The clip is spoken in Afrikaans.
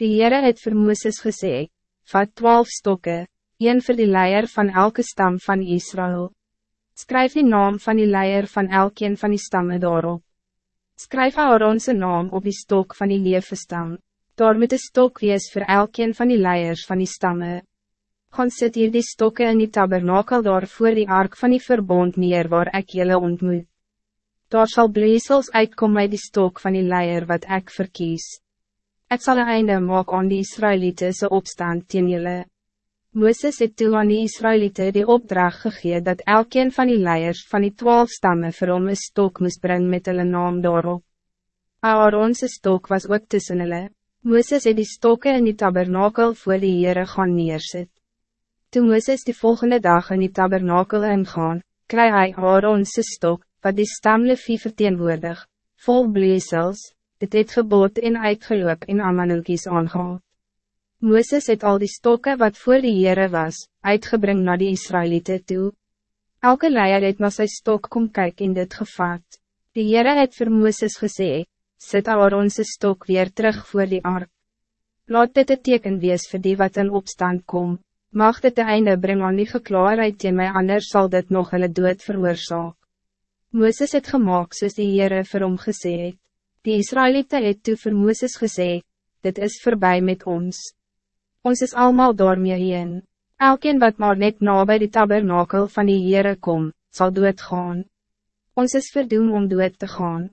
Die Heere het vir Mooses gesê, vat twaalf stokken, een voor die leier van elke stam van Israël. Skryf die naam van die leier van elkeen van die stammen daarop. Skryf Aaronse naam op die stok van die lewe stam. Daar moet een stok wees voor elkeen van die leiers van die stammen. Gaan sit hier die stokken in die tabernakel daar voor die ark van die verbond neer waar ik jullie ontmoet. Daar zal bleesels uitkomen uit die stok van die leier wat ik verkies. Ik zal een einde maken aan die Israëlitische opstand teen julle. Mooses het toe aan die Israëlieten die opdracht gegee dat elkeen van die leiers van die twaalf stammen vir hom een stok moest brengen met hulle naam daarop. Aaronse stok was ook tussen hulle. Mooses het die stokken in die tabernakel voor die Heere gaan neersit. Toen Mooses die volgende dag in die tabernakel ingaan, kry hy Aaronse stok, wat die stamlefie verteenwoordig, vol bleesels, dit het gebod en uitgeloop en Amanulkies aangehaald. Mooses het al die stokken wat voor die Heere was, uitgebring naar die Israëlieten toe. Elke leier het na sy stok kom kyk in dit gevaat. Die Heere het vir Mooses gesê, sit Aaronse stok weer terug voor die ark. Laat dit een teken wees vir die wat in opstand kom. Mag dit de einde brengen aan die geklaarheid in my anders zal dit nog hulle dood veroorzaak. Mooses het gemaakt soos die Heere vir hom gesê het. Die Israëlieten het toe vir Mooses gesê, dit is voorbij met ons. Ons is allemaal daarmee heen. Elkeen wat maar net na bij die tabernakel van die Heere kom, zal doodgaan. Ons is verdoen om dood te gaan.